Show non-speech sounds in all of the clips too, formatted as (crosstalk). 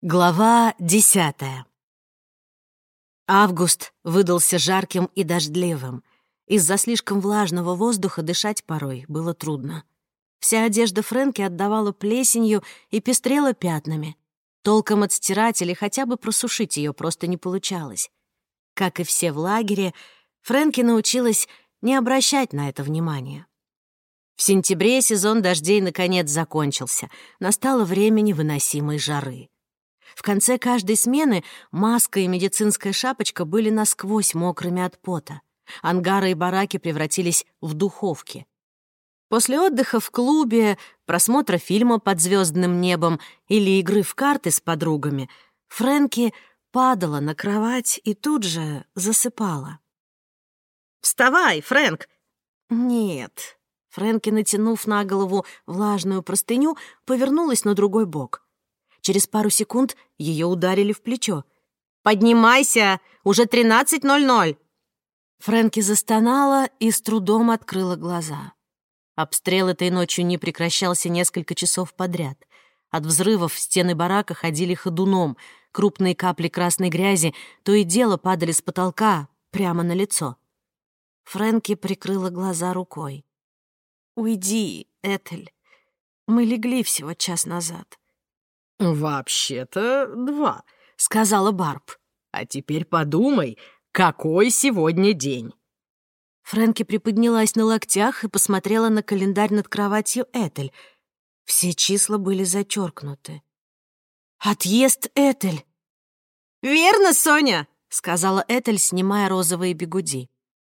Глава десятая. Август выдался жарким и дождливым. Из-за слишком влажного воздуха дышать порой было трудно. Вся одежда Фрэнки отдавала плесенью и пестрела пятнами. Толком отстирать или хотя бы просушить ее просто не получалось. Как и все в лагере, Фрэнки научилась не обращать на это внимания. В сентябре сезон дождей наконец закончился. Настало время невыносимой жары. В конце каждой смены маска и медицинская шапочка были насквозь мокрыми от пота. Ангары и бараки превратились в духовки. После отдыха в клубе, просмотра фильма под звездным небом или игры в карты с подругами Фрэнки падала на кровать и тут же засыпала. «Вставай, Фрэнк!» «Нет». Фрэнки, натянув на голову влажную простыню, повернулась на другой бок. Через пару секунд ее ударили в плечо. «Поднимайся! Уже 13.00!» Фрэнки застонала и с трудом открыла глаза. Обстрел этой ночью не прекращался несколько часов подряд. От взрывов стены барака ходили ходуном, крупные капли красной грязи то и дело падали с потолка прямо на лицо. Фрэнки прикрыла глаза рукой. «Уйди, Этель. Мы легли всего час назад. «Вообще-то два», — сказала Барб. «А теперь подумай, какой сегодня день?» Фрэнки приподнялась на локтях и посмотрела на календарь над кроватью Этель. Все числа были зачеркнуты. «Отъезд Этель!» «Верно, Соня!» — сказала Этель, снимая розовые бегуди.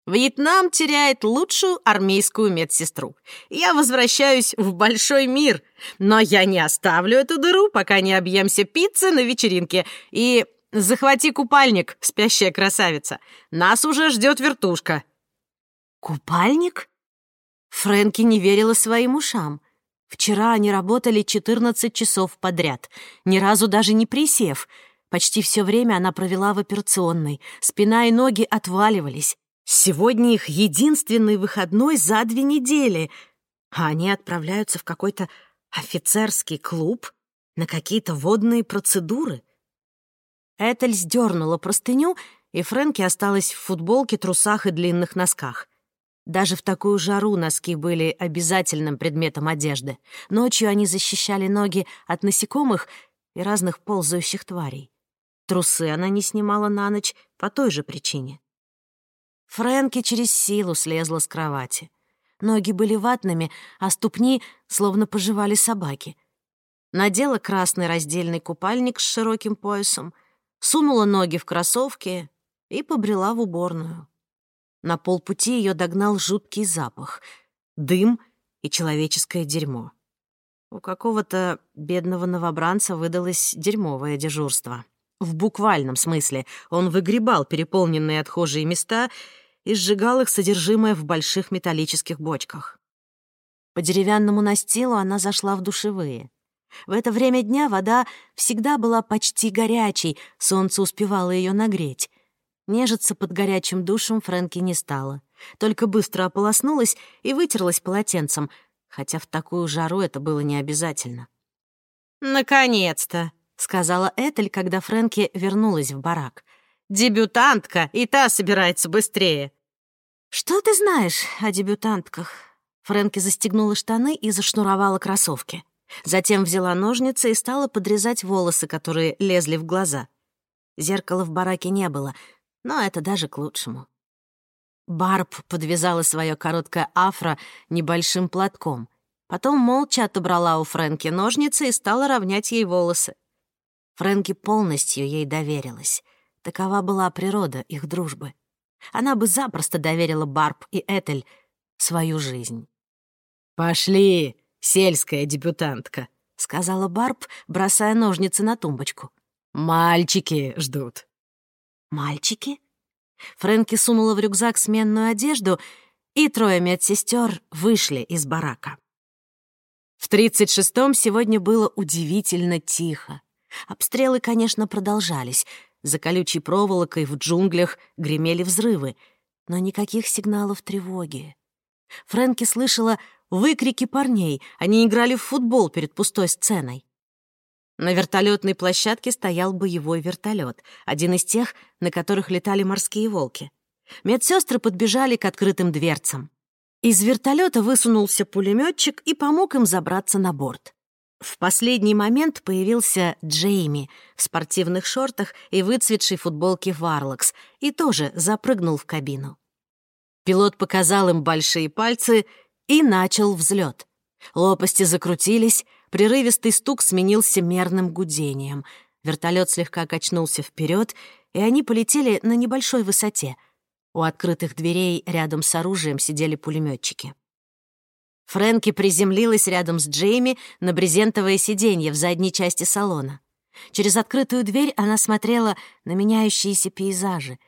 Вьетнам теряет лучшую армейскую медсестру. Я возвращаюсь в большой мир, но я не оставлю эту дыру, пока не объемся пиццы на вечеринке. И захвати купальник, спящая красавица. Нас уже ждет вертушка. Купальник? Фрэнки не верила своим ушам. Вчера они работали 14 часов подряд, ни разу даже не присев. Почти все время она провела в операционной. Спина и ноги отваливались. Сегодня их единственный выходной за две недели, а они отправляются в какой-то офицерский клуб на какие-то водные процедуры. Этель сдернула простыню, и Фрэнки осталась в футболке, трусах и длинных носках. Даже в такую жару носки были обязательным предметом одежды. Ночью они защищали ноги от насекомых и разных ползающих тварей. Трусы она не снимала на ночь по той же причине. Фрэнки через силу слезла с кровати. Ноги были ватными, а ступни словно пожевали собаки. Надела красный раздельный купальник с широким поясом, сунула ноги в кроссовки и побрела в уборную. На полпути ее догнал жуткий запах — дым и человеческое дерьмо. У какого-то бедного новобранца выдалось дерьмовое дежурство. В буквальном смысле он выгребал переполненные отхожие места и сжигал их содержимое в больших металлических бочках. По деревянному настилу она зашла в душевые. В это время дня вода всегда была почти горячей, солнце успевало ее нагреть. Нежиться под горячим душем Фрэнки не стала, только быстро ополоснулась и вытерлась полотенцем, хотя в такую жару это было не обязательно. «Наконец-то!» — сказала Этель, когда Фрэнки вернулась в барак. «Дебютантка, и та собирается быстрее». «Что ты знаешь о дебютантках?» Фрэнки застегнула штаны и зашнуровала кроссовки. Затем взяла ножницы и стала подрезать волосы, которые лезли в глаза. Зеркала в бараке не было, но это даже к лучшему. Барб подвязала свое короткое афро небольшим платком. Потом молча отобрала у Фрэнки ножницы и стала равнять ей волосы. Фрэнки полностью ей доверилась. Такова была природа их дружбы. Она бы запросто доверила Барб и Этель свою жизнь. «Пошли, сельская дебютантка», — сказала Барб, бросая ножницы на тумбочку. «Мальчики ждут». «Мальчики?» Фрэнки сунула в рюкзак сменную одежду, и трое медсестер вышли из барака. В 36-м сегодня было удивительно тихо. Обстрелы, конечно, продолжались. За колючей проволокой в джунглях гремели взрывы, но никаких сигналов тревоги. Фрэнки слышала выкрики парней, они играли в футбол перед пустой сценой. На вертолетной площадке стоял боевой вертолет, один из тех, на которых летали морские волки. Медсестры подбежали к открытым дверцам. Из вертолета высунулся пулеметчик и помог им забраться на борт. В последний момент появился Джейми в спортивных шортах и выцветшей футболке Варлокс и тоже запрыгнул в кабину. Пилот показал им большие пальцы и начал взлет. Лопасти закрутились, прерывистый стук сменился мерным гудением. Вертолет слегка качнулся вперед, и они полетели на небольшой высоте. У открытых дверей рядом с оружием сидели пулеметчики. Фрэнки приземлилась рядом с Джейми на брезентовое сиденье в задней части салона. Через открытую дверь она смотрела на меняющиеся пейзажи.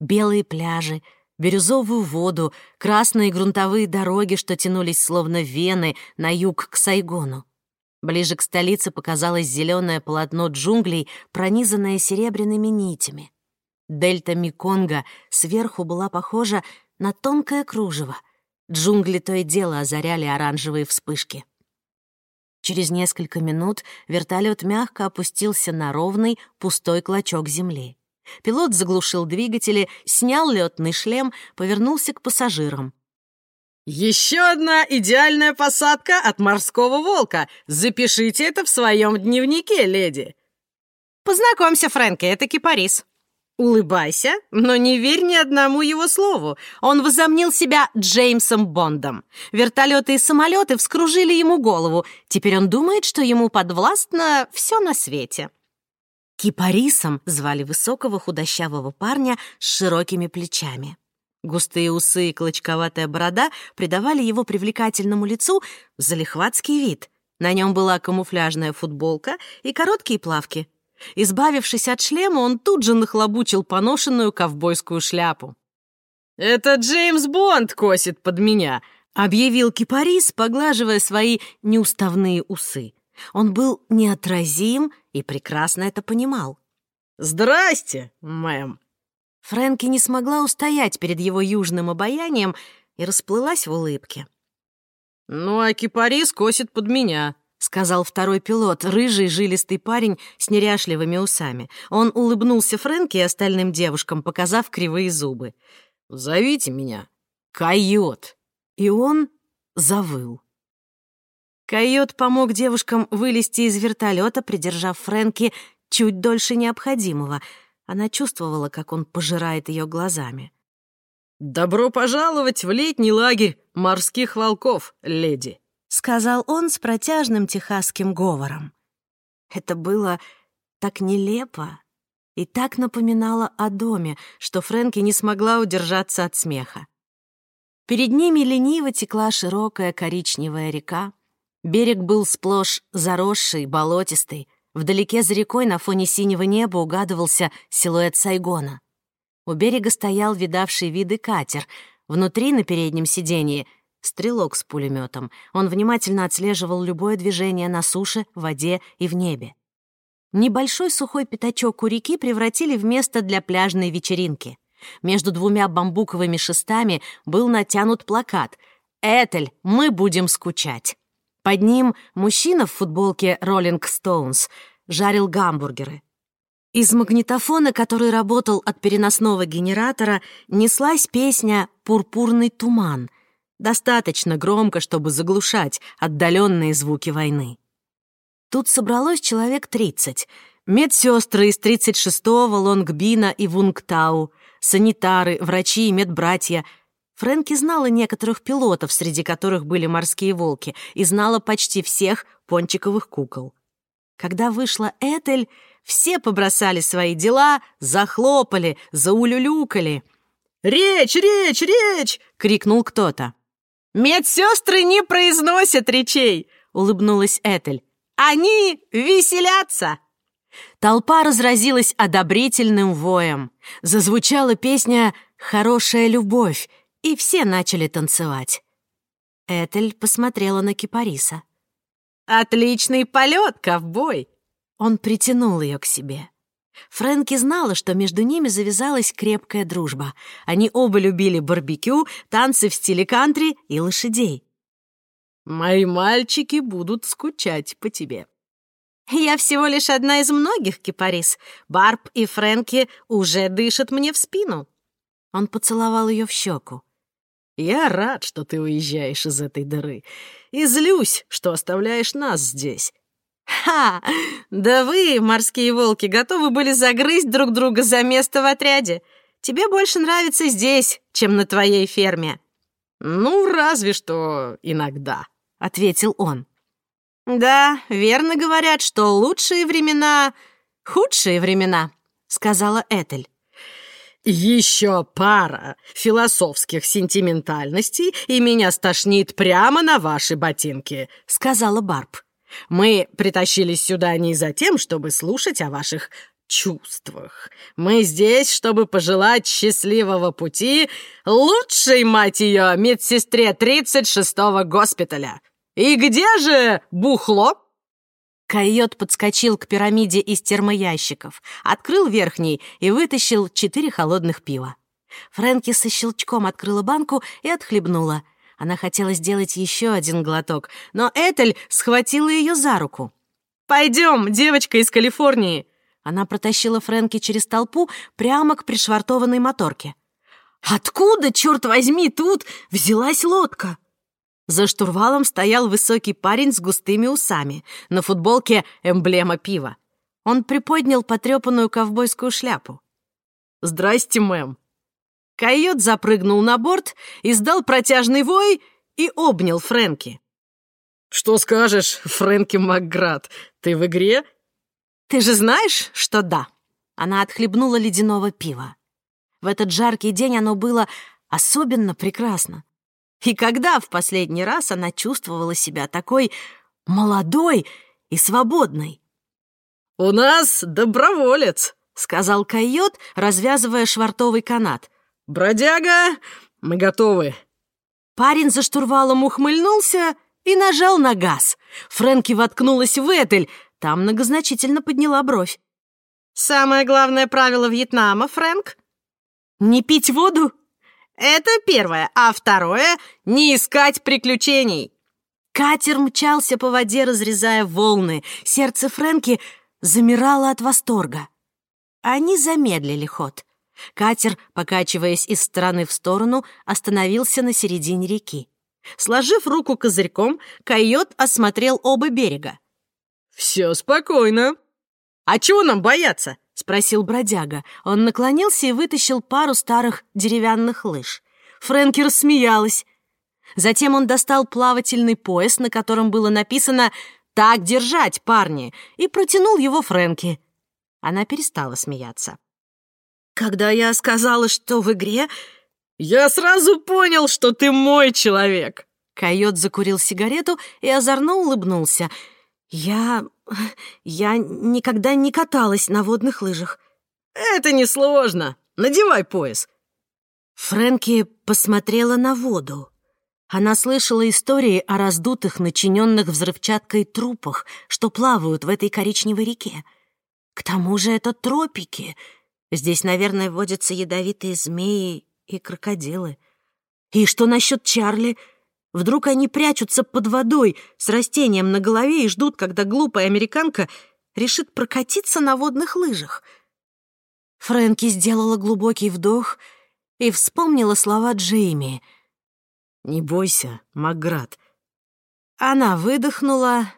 Белые пляжи, бирюзовую воду, красные грунтовые дороги, что тянулись словно вены на юг к Сайгону. Ближе к столице показалось зеленое полотно джунглей, пронизанное серебряными нитями. Дельта Миконга сверху была похожа на тонкое кружево. Джунгли то и дело озаряли оранжевые вспышки. Через несколько минут вертолет мягко опустился на ровный, пустой клочок земли. Пилот заглушил двигатели, снял летный шлем, повернулся к пассажирам. «Еще одна идеальная посадка от морского волка. Запишите это в своем дневнике, леди». «Познакомься, Фрэнки, это кипарис». Улыбайся, но не верь ни одному его слову. Он возомнил себя Джеймсом Бондом. Вертолеты и самолеты вскружили ему голову. Теперь он думает, что ему подвластно все на свете. Кипарисом звали высокого худощавого парня с широкими плечами. Густые усы и клочковатая борода придавали его привлекательному лицу залихватский вид. На нем была камуфляжная футболка и короткие плавки. Избавившись от шлема, он тут же нахлобучил поношенную ковбойскую шляпу. «Это Джеймс Бонд косит под меня», — объявил Кипарис, поглаживая свои неуставные усы. Он был неотразим и прекрасно это понимал. «Здрасте, мэм!» Фрэнки не смогла устоять перед его южным обаянием и расплылась в улыбке. «Ну, а кипарис косит под меня», — сказал второй пилот, рыжий жилистый парень с неряшливыми усами. Он улыбнулся Фрэнки и остальным девушкам, показав кривые зубы. «Зовите меня Койот». И он завыл. Койот помог девушкам вылезти из вертолета, придержав Фрэнки чуть дольше необходимого. Она чувствовала, как он пожирает ее глазами. «Добро пожаловать в летний лагерь морских волков, леди», — сказал он с протяжным техасским говором. Это было так нелепо и так напоминало о доме, что Фрэнки не смогла удержаться от смеха. Перед ними лениво текла широкая коричневая река, Берег был сплошь заросший, болотистый. Вдалеке за рекой на фоне синего неба угадывался силуэт Сайгона. У берега стоял видавший виды катер. Внутри, на переднем сиденье, стрелок с пулеметом. Он внимательно отслеживал любое движение на суше, в воде и в небе. Небольшой сухой пятачок у реки превратили в место для пляжной вечеринки. Между двумя бамбуковыми шестами был натянут плакат «Этель, мы будем скучать». Под ним мужчина в футболке «Роллинг Стоунс» жарил гамбургеры. Из магнитофона, который работал от переносного генератора, неслась песня «Пурпурный туман», достаточно громко, чтобы заглушать отдаленные звуки войны. Тут собралось человек 30. Медсестры из 36-го Лонгбина и Вунгтау, санитары, врачи и медбратья — Фрэнки знала некоторых пилотов, среди которых были морские волки, и знала почти всех пончиковых кукол. Когда вышла Этель, все побросали свои дела, захлопали, заулюлюкали. «Речь, речь, речь!» — крикнул кто-то. «Медсестры не произносят речей!» — улыбнулась Этель. «Они веселятся!» Толпа разразилась одобрительным воем. Зазвучала песня «Хорошая любовь», и все начали танцевать. Этель посмотрела на Кипариса. «Отличный полет, ковбой!» Он притянул ее к себе. Фрэнки знала, что между ними завязалась крепкая дружба. Они оба любили барбекю, танцы в стиле кантри и лошадей. «Мои мальчики будут скучать по тебе». Я всего лишь одна из многих, Кипарис. Барб и Фрэнки уже дышат мне в спину». Он поцеловал ее в щеку. «Я рад, что ты уезжаешь из этой дыры. И злюсь, что оставляешь нас здесь». «Ха! Да вы, морские волки, готовы были загрызть друг друга за место в отряде. Тебе больше нравится здесь, чем на твоей ферме». «Ну, разве что иногда», — ответил он. «Да, верно говорят, что лучшие времена — худшие времена», — сказала Этель. «Еще пара философских сентиментальностей, и меня стошнит прямо на ваши ботинки», — сказала Барб. «Мы притащились сюда не за тем, чтобы слушать о ваших чувствах. Мы здесь, чтобы пожелать счастливого пути лучшей, мать ее, медсестре 36-го госпиталя. И где же бухло?» Койот подскочил к пирамиде из термоящиков, открыл верхний и вытащил четыре холодных пива. Фрэнки со щелчком открыла банку и отхлебнула. Она хотела сделать еще один глоток, но Этель схватила ее за руку. «Пойдем, девочка из Калифорнии!» Она протащила Фрэнки через толпу прямо к пришвартованной моторке. «Откуда, черт возьми, тут взялась лодка?» За штурвалом стоял высокий парень с густыми усами. На футболке эмблема пива. Он приподнял потрепанную ковбойскую шляпу. «Здрасте, мэм». Койот запрыгнул на борт, издал протяжный вой и обнял Фрэнки. «Что скажешь, Фрэнки Макград, ты в игре?» «Ты же знаешь, что да». Она отхлебнула ледяного пива. В этот жаркий день оно было особенно прекрасно. И когда в последний раз она чувствовала себя такой молодой и свободной? «У нас доброволец», — сказал койот, развязывая швартовый канат. «Бродяга, мы готовы». Парень за штурвалом ухмыльнулся и нажал на газ. Фрэнки воткнулась в этель, там многозначительно подняла бровь. «Самое главное правило Вьетнама, Фрэнк?» «Не пить воду?» Это первое. А второе — не искать приключений. Катер мчался по воде, разрезая волны. Сердце Фрэнки замирало от восторга. Они замедлили ход. Катер, покачиваясь из стороны в сторону, остановился на середине реки. Сложив руку козырьком, койот осмотрел оба берега. «Все спокойно. А чего нам бояться? — спросил бродяга. Он наклонился и вытащил пару старых деревянных лыж. Фрэнки рассмеялась. Затем он достал плавательный пояс, на котором было написано «Так держать, парни!» и протянул его Фрэнки. Она перестала смеяться. «Когда я сказала, что в игре...» «Я сразу понял, что ты мой человек!» Койот закурил сигарету и озорно улыбнулся. «Я... я никогда не каталась на водных лыжах». «Это несложно. Надевай пояс». Фрэнки посмотрела на воду. Она слышала истории о раздутых, начиненных взрывчаткой трупах, что плавают в этой коричневой реке. К тому же это тропики. Здесь, наверное, водятся ядовитые змеи и крокодилы. И что насчет Чарли — Вдруг они прячутся под водой с растением на голове и ждут, когда глупая американка решит прокатиться на водных лыжах. Фрэнки сделала глубокий вдох и вспомнила слова Джейми. «Не бойся, Макград». Она выдохнула,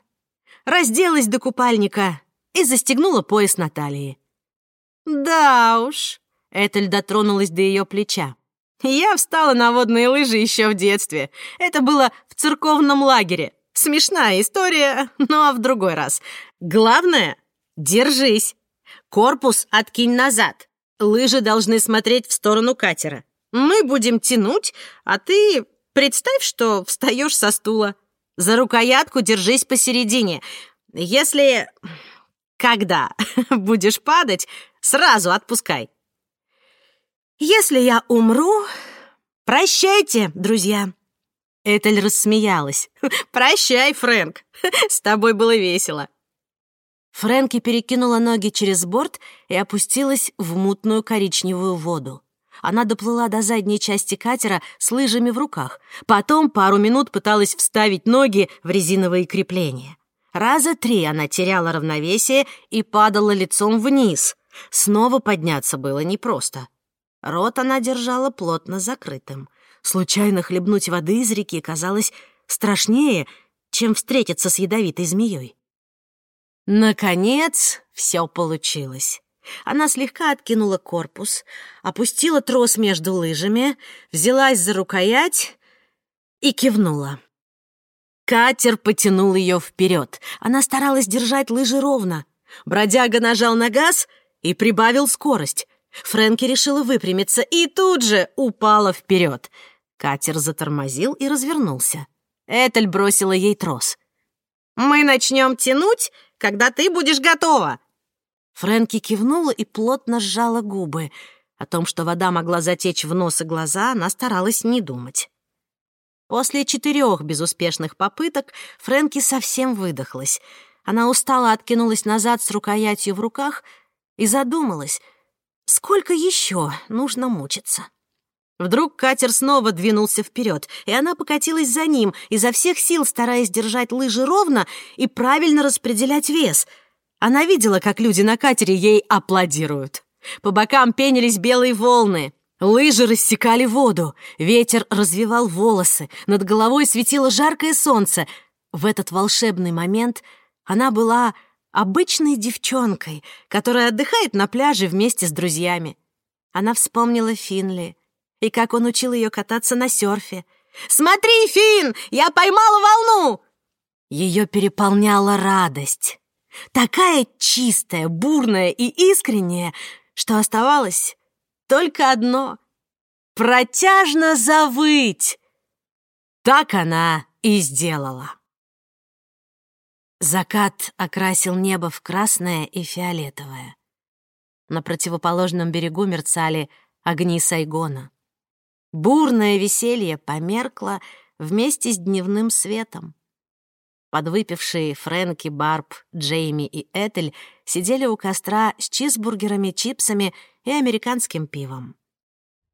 разделась до купальника и застегнула пояс на талии. «Да уж», — Этель дотронулась до ее плеча. Я встала на водные лыжи еще в детстве. Это было в церковном лагере. Смешная история, (laughs) но в другой раз. Главное — держись. Корпус откинь назад. Лыжи должны смотреть в сторону катера. Мы будем тянуть, а ты представь, что встаешь со стула. За рукоятку держись посередине. Если... Когда (laughs) будешь падать, сразу отпускай. Если я умру, прощайте, друзья. Этель рассмеялась. «Прощай, Фрэнк. С тобой было весело». Фрэнки перекинула ноги через борт и опустилась в мутную коричневую воду. Она доплыла до задней части катера с лыжами в руках. Потом пару минут пыталась вставить ноги в резиновые крепления. Раза три она теряла равновесие и падала лицом вниз. Снова подняться было непросто. Рот она держала плотно закрытым. Случайно хлебнуть воды из реки казалось страшнее, чем встретиться с ядовитой змеей. Наконец, все получилось. Она слегка откинула корпус, опустила трос между лыжами, взялась за рукоять и кивнула. Катер потянул ее вперед. Она старалась держать лыжи ровно. Бродяга нажал на газ и прибавил скорость. Фрэнки решила выпрямиться и тут же упала вперед. Катер затормозил и развернулся. Этель бросила ей трос. «Мы начнем тянуть, когда ты будешь готова!» Фрэнки кивнула и плотно сжала губы. О том, что вода могла затечь в нос и глаза, она старалась не думать. После четырех безуспешных попыток Фрэнки совсем выдохлась. Она устало откинулась назад с рукоятью в руках и задумалась, сколько еще нужно мучиться. Вдруг катер снова двинулся вперед, и она покатилась за ним, изо всех сил стараясь держать лыжи ровно и правильно распределять вес — она видела, как люди на катере ей аплодируют. По бокам пенились белые волны. Лыжи рассекали воду, ветер развивал волосы, над головой светило жаркое солнце. В этот волшебный момент она была обычной девчонкой, которая отдыхает на пляже вместе с друзьями. Она вспомнила Финли и как он учил ее кататься на серфе. «Смотри, Фин, я поймала волну!» Ее переполняла радость. Такая чистая, бурная и искренняя, что оставалось только одно — протяжно завыть. Так она и сделала. Закат окрасил небо в красное и фиолетовое. На противоположном берегу мерцали огни Сайгона. Бурное веселье померкло вместе с дневным светом. Подвыпившие Фрэнки, Барб, Джейми и Этель сидели у костра с чизбургерами, чипсами и американским пивом.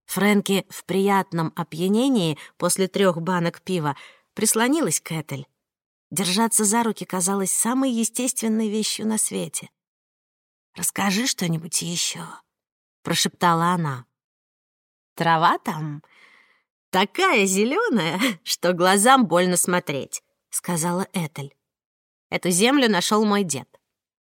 Фрэнки в приятном опьянении после трех банок пива прислонилась к Этель. Держаться за руки казалось самой естественной вещью на свете. «Расскажи что-нибудь еще», — прошептала она. «Трава там такая зеленая, что глазам больно смотреть. — сказала Этель. «Эту землю нашел мой дед.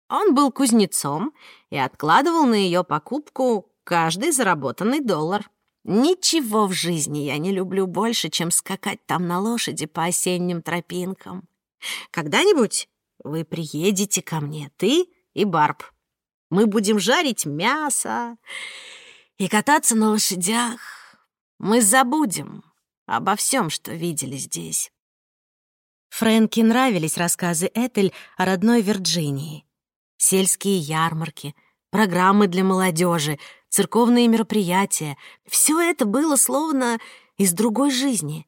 Он был кузнецом и откладывал на ее покупку каждый заработанный доллар. Ничего в жизни я не люблю больше, чем скакать там на лошади по осенним тропинкам. Когда-нибудь вы приедете ко мне, ты и Барб. Мы будем жарить мясо и кататься на лошадях. Мы забудем обо всем, что видели здесь. Фрэнки нравились рассказы Этель о родной Вирджинии. Сельские ярмарки, программы для молодежи, церковные мероприятия — все это было словно из другой жизни.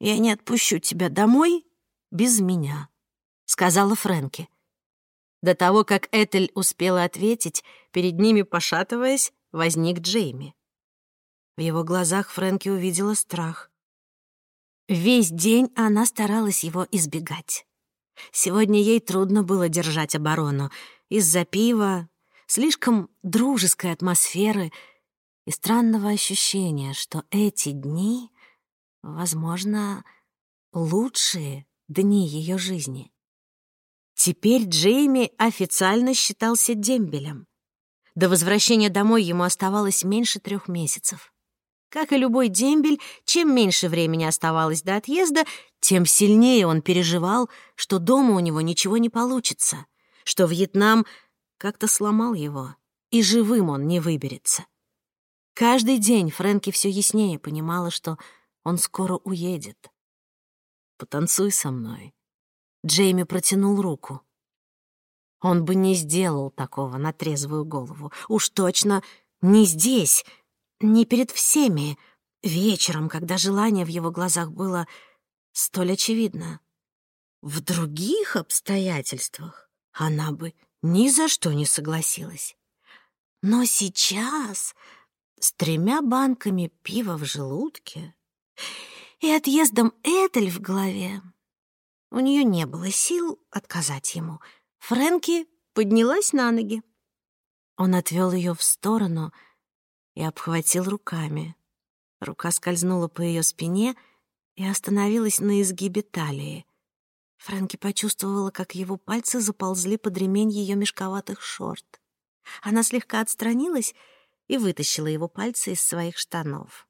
«Я не отпущу тебя домой без меня», — сказала Фрэнки. До того, как Этель успела ответить, перед ними, пошатываясь, возник Джейми. В его глазах Фрэнки увидела страх. Весь день она старалась его избегать. Сегодня ей трудно было держать оборону из-за пива, слишком дружеской атмосферы и странного ощущения, что эти дни, возможно, лучшие дни ее жизни. Теперь Джейми официально считался дембелем. До возвращения домой ему оставалось меньше трех месяцев. Как и любой дембель, чем меньше времени оставалось до отъезда, тем сильнее он переживал, что дома у него ничего не получится, что Вьетнам как-то сломал его, и живым он не выберется. Каждый день Фрэнки все яснее понимала, что он скоро уедет. «Потанцуй со мной». Джейми протянул руку. Он бы не сделал такого на трезвую голову. Уж точно не здесь, не перед всеми, вечером, когда желание в его глазах было столь очевидно. В других обстоятельствах она бы ни за что не согласилась. Но сейчас, с тремя банками пива в желудке и отъездом Этель в голове, У нее не было сил отказать ему. Фрэнки поднялась на ноги. Он отвел ее в сторону и обхватил руками. Рука скользнула по ее спине и остановилась на изгибе талии. Фрэнки почувствовала, как его пальцы заползли под ремень ее мешковатых шорт. Она слегка отстранилась и вытащила его пальцы из своих штанов.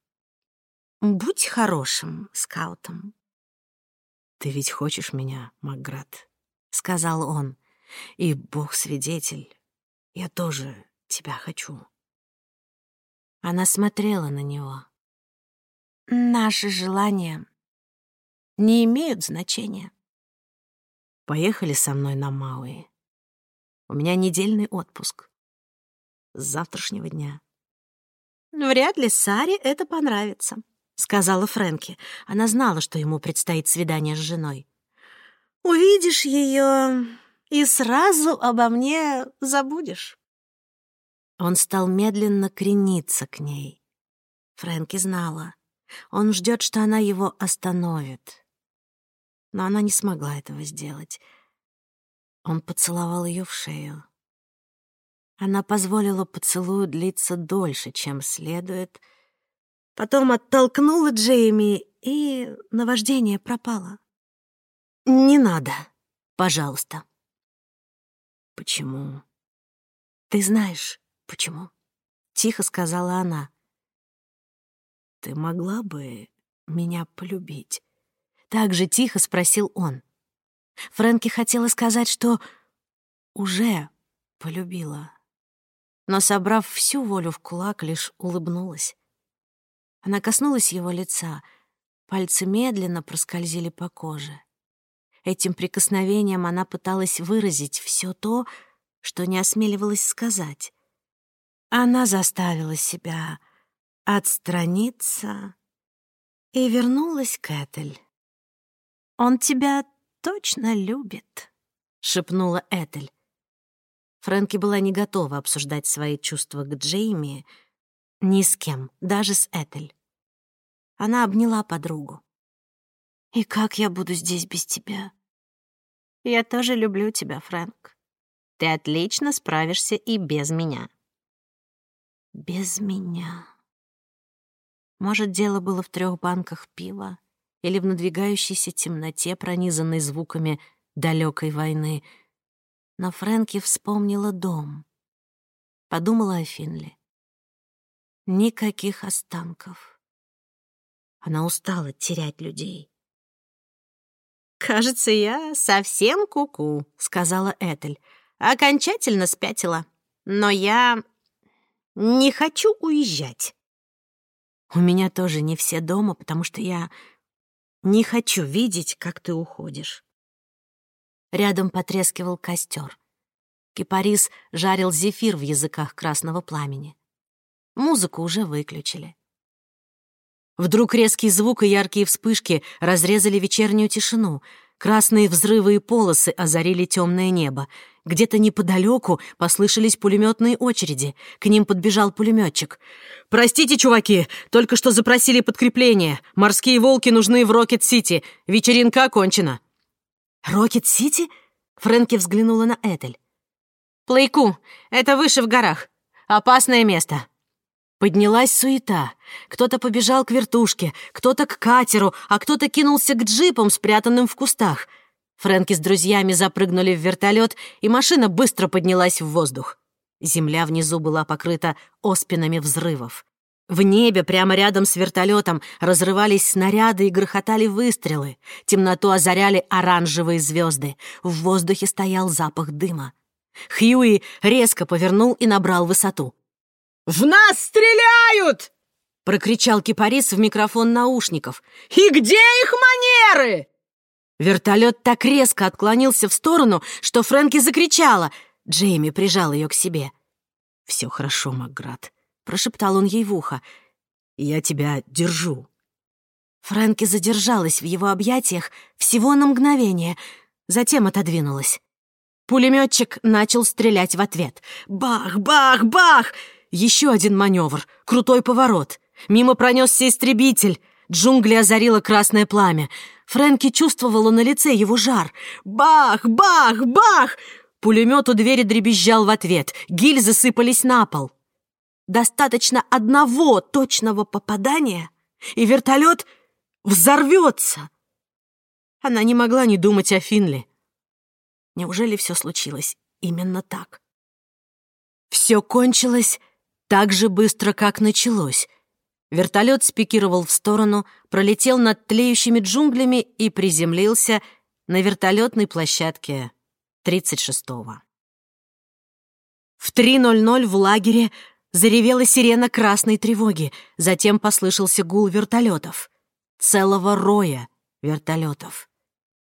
«Будь хорошим скаутом». «Ты ведь хочешь меня, Макград?» — сказал он. «И Бог свидетель, я тоже тебя хочу». Она смотрела на него. «Наши желания не имеют значения». Поехали со мной на Мауи. У меня недельный отпуск. С завтрашнего дня. «Вряд ли Саре это понравится», — сказала Фрэнки. Она знала, что ему предстоит свидание с женой. «Увидишь ее и сразу обо мне забудешь». Он стал медленно крениться к ней. Фрэнки знала. Он ждет, что она его остановит но она не смогла этого сделать. Он поцеловал ее в шею. Она позволила поцелую длиться дольше, чем следует. Потом оттолкнула Джейми, и наваждение пропало. «Не надо, пожалуйста». «Почему?» «Ты знаешь, почему?» — тихо сказала она. «Ты могла бы меня полюбить?» Так же тихо спросил он. Фрэнки хотела сказать, что уже полюбила. Но, собрав всю волю в кулак, лишь улыбнулась. Она коснулась его лица. Пальцы медленно проскользили по коже. Этим прикосновением она пыталась выразить все то, что не осмеливалась сказать. Она заставила себя отстраниться и вернулась к Этель. «Он тебя точно любит», — шепнула Этель. Фрэнки была не готова обсуждать свои чувства к Джейми ни с кем, даже с Этель. Она обняла подругу. «И как я буду здесь без тебя?» «Я тоже люблю тебя, Фрэнк. Ты отлично справишься и без меня». «Без меня...» Может, дело было в трех банках пива, или в надвигающейся темноте, пронизанной звуками далекой войны. Но Фрэнки вспомнила дом. Подумала о Финли. Никаких останков. Она устала терять людей. «Кажется, я совсем куку», -ку, — сказала Этель. «Окончательно спятила. Но я не хочу уезжать». «У меня тоже не все дома, потому что я не хочу видеть, как ты уходишь. Рядом потрескивал костер. Кипарис жарил зефир в языках красного пламени. Музыку уже выключили. Вдруг резкий звук и яркие вспышки разрезали вечернюю тишину. Красные взрывы и полосы озарили темное небо. Где-то неподалеку послышались пулеметные очереди. К ним подбежал пулеметчик. «Простите, чуваки, только что запросили подкрепление. Морские волки нужны в Рокет-Сити. Вечеринка окончена». «Рокет-Сити?» Фрэнки взглянула на Этель. «Плейку, это выше в горах. Опасное место». Поднялась суета. Кто-то побежал к вертушке, кто-то к катеру, а кто-то кинулся к джипам, спрятанным в кустах. Фрэнки с друзьями запрыгнули в вертолет, и машина быстро поднялась в воздух. Земля внизу была покрыта оспинами взрывов. В небе, прямо рядом с вертолетом, разрывались снаряды и грохотали выстрелы. Темноту озаряли оранжевые звезды. В воздухе стоял запах дыма. Хьюи резко повернул и набрал высоту. «В нас стреляют!» — прокричал кипарис в микрофон наушников. «И где их манеры?» Вертолет так резко отклонился в сторону, что Фрэнки закричала. Джейми прижал ее к себе. «Все хорошо, Макград», — прошептал он ей в ухо. «Я тебя держу». Фрэнки задержалась в его объятиях всего на мгновение, затем отодвинулась. Пулеметчик начал стрелять в ответ. Бах, бах, бах! Еще один маневр, крутой поворот. Мимо пронесся истребитель. Джунгли озарило красное пламя. Фрэнки чувствовала на лице его жар. Бах! Бах! Бах! Пулемет у двери дребезжал в ответ. Гильзы сыпались на пол. Достаточно одного точного попадания, и вертолет взорвется. Она не могла не думать о Финли. Неужели все случилось именно так? Все кончилось так же быстро, как началось. Вертолет спикировал в сторону, пролетел над тлеющими джунглями и приземлился на вертолетной площадке 36-го. В 3.00 в лагере заревела сирена красной тревоги, затем послышался гул вертолетов. Целого роя вертолетов.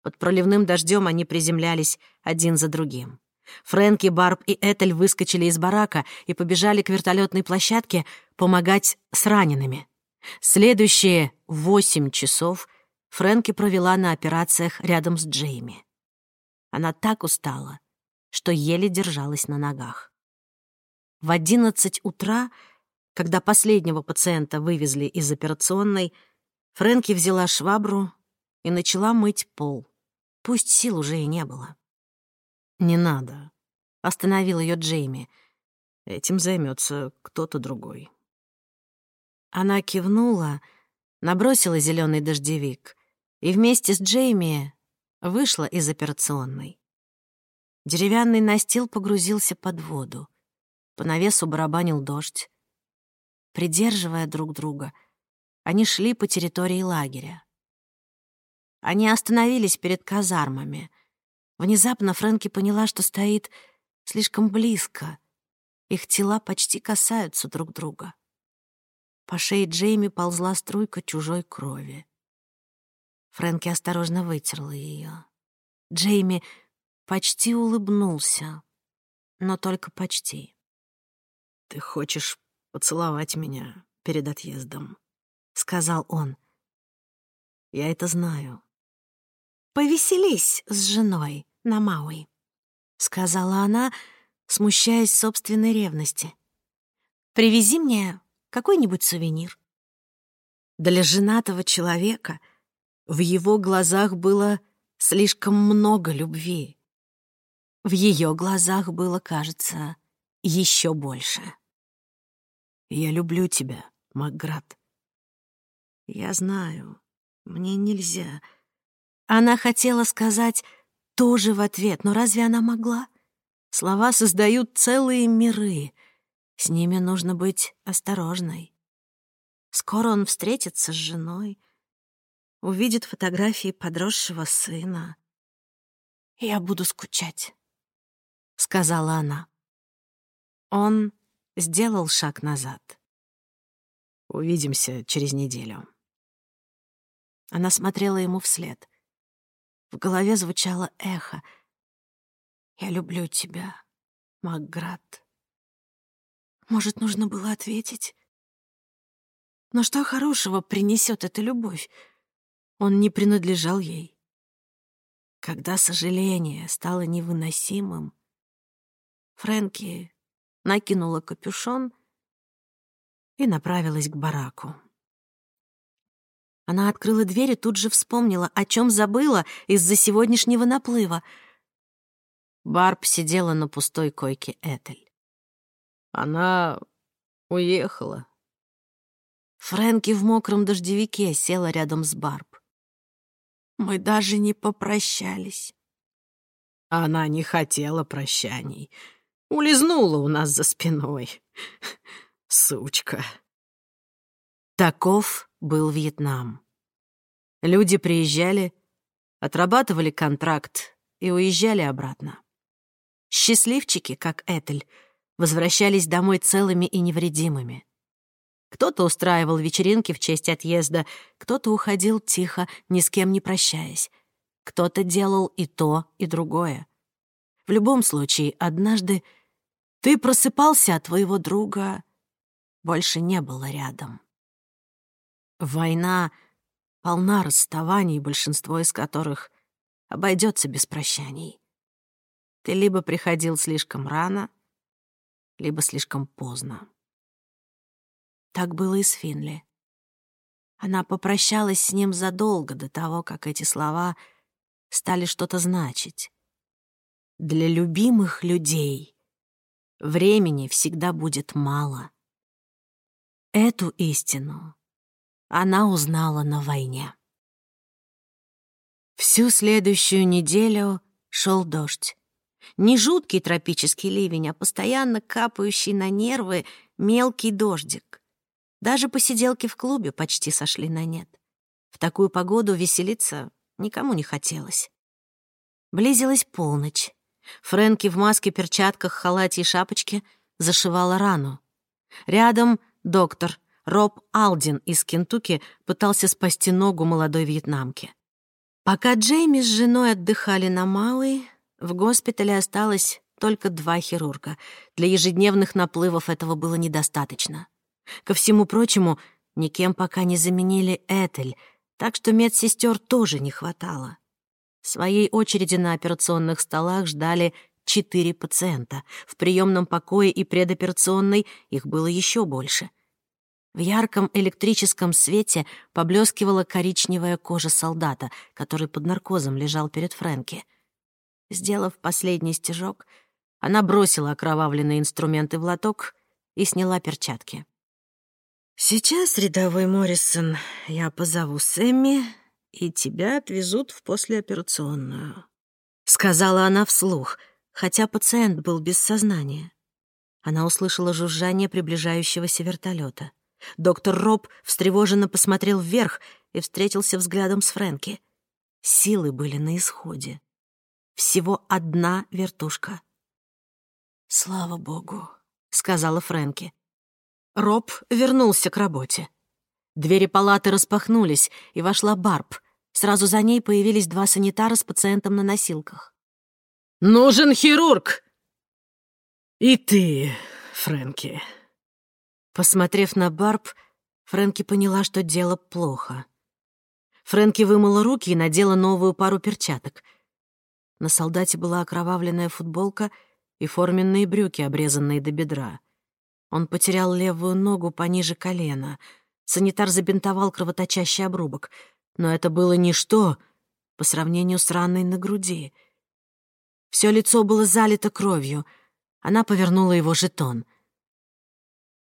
Под проливным дождем они приземлялись один за другим. Фрэнки, Барб и Этель выскочили из барака и побежали к вертолетной площадке помогать с ранеными. Следующие восемь часов Фрэнки провела на операциях рядом с Джейми. Она так устала, что еле держалась на ногах. В одиннадцать утра, когда последнего пациента вывезли из операционной, Фрэнки взяла швабру и начала мыть пол. Пусть сил уже и не было. «Не надо», — остановил ее Джейми. «Этим займется кто-то другой». Она кивнула, набросила зеленый дождевик и вместе с Джейми вышла из операционной. Деревянный настил погрузился под воду. По навесу барабанил дождь. Придерживая друг друга, они шли по территории лагеря. Они остановились перед казармами — Внезапно Фрэнки поняла, что стоит слишком близко. Их тела почти касаются друг друга. По шее Джейми ползла струйка чужой крови. Фрэнки осторожно вытерла ее. Джейми почти улыбнулся, но только почти. «Ты хочешь поцеловать меня перед отъездом?» — сказал он. «Я это знаю. «Повеселись с женой на Мауи», — сказала она, смущаясь собственной ревности. «Привези мне какой-нибудь сувенир». Для женатого человека в его глазах было слишком много любви. В ее глазах было, кажется, еще больше. «Я люблю тебя, Макград. Я знаю, мне нельзя...» Она хотела сказать тоже в ответ, но разве она могла? Слова создают целые миры. С ними нужно быть осторожной. Скоро он встретится с женой, увидит фотографии подросшего сына. «Я буду скучать», — сказала она. Он сделал шаг назад. «Увидимся через неделю». Она смотрела ему вслед — в голове звучало эхо. «Я люблю тебя, Макград». Может, нужно было ответить? Но что хорошего принесет эта любовь? Он не принадлежал ей. Когда сожаление стало невыносимым, Фрэнки накинула капюшон и направилась к бараку. Она открыла дверь и тут же вспомнила, о чем забыла из-за сегодняшнего наплыва. Барб сидела на пустой койке Этель. Она уехала. Фрэнки в мокром дождевике села рядом с Барб. Мы даже не попрощались. Она не хотела прощаний. Улизнула у нас за спиной. (laughs) Сучка. Таков был Вьетнам. Люди приезжали, отрабатывали контракт и уезжали обратно. Счастливчики, как Этель, возвращались домой целыми и невредимыми. Кто-то устраивал вечеринки в честь отъезда, кто-то уходил тихо, ни с кем не прощаясь. Кто-то делал и то, и другое. В любом случае, однажды ты просыпался, а твоего друга больше не было рядом. Война полна расставаний, большинство из которых обойдется без прощаний. Ты либо приходил слишком рано, либо слишком поздно. Так было и с Финли. Она попрощалась с ним задолго до того, как эти слова стали что-то значить. Для любимых людей времени всегда будет мало. Эту истину она узнала на войне. Всю следующую неделю шел дождь. Не жуткий тропический ливень, а постоянно капающий на нервы мелкий дождик. Даже посиделки в клубе почти сошли на нет. В такую погоду веселиться никому не хотелось. Близилась полночь. Фрэнки в маске, перчатках, халате и шапочке зашивала рану. Рядом доктор Роб Алдин из Кентукки пытался спасти ногу молодой вьетнамки. Пока Джейми с женой отдыхали на Мауи, в госпитале осталось только два хирурга. Для ежедневных наплывов этого было недостаточно. Ко всему прочему, никем пока не заменили Этель, так что медсестер тоже не хватало. Своей очереди на операционных столах ждали четыре пациента. В приемном покое и предоперационной их было еще больше. В ярком электрическом свете поблескивала коричневая кожа солдата, который под наркозом лежал перед Фрэнки — Сделав последний стежок, она бросила окровавленные инструменты в лоток и сняла перчатки. «Сейчас, рядовой Моррисон, я позову Сэмми, и тебя отвезут в послеоперационную», — сказала она вслух, хотя пациент был без сознания. Она услышала жужжание приближающегося вертолета. Доктор Роб встревоженно посмотрел вверх и встретился взглядом с Фрэнки. Силы были на исходе. Всего одна вертушка. «Слава богу», — сказала Фрэнки. Роб вернулся к работе. Двери палаты распахнулись, и вошла Барб. Сразу за ней появились два санитара с пациентом на носилках. «Нужен хирург!» «И ты, Фрэнки». Посмотрев на Барб, Фрэнки поняла, что дело плохо. Фрэнки вымыла руки и надела новую пару перчаток — на солдате была окровавленная футболка и форменные брюки, обрезанные до бедра. Он потерял левую ногу пониже колена. Санитар забинтовал кровоточащий обрубок. Но это было ничто по сравнению с раной на груди. Все лицо было залито кровью. Она повернула его жетон.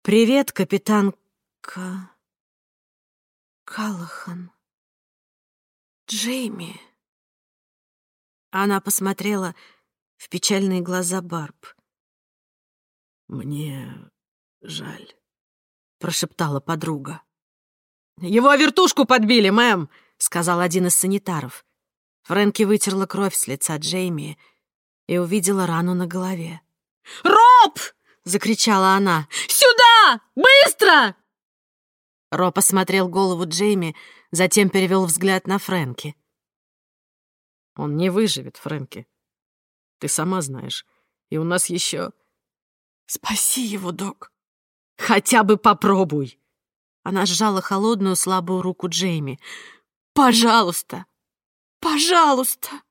«Привет, капитан К... Калахан. Джейми». Она посмотрела в печальные глаза Барб. «Мне жаль», — прошептала подруга. «Его вертушку подбили, мэм», — сказал один из санитаров. Фрэнки вытерла кровь с лица Джейми и увидела рану на голове. «Роб!» — закричала она. «Сюда! Быстро!» Роб осмотрел голову Джейми, затем перевел взгляд на Фрэнки. Он не выживет, Фрэнки. Ты сама знаешь. И у нас еще... Спаси его, док. Хотя бы попробуй. Она сжала холодную слабую руку Джейми. Пожалуйста. Пожалуйста.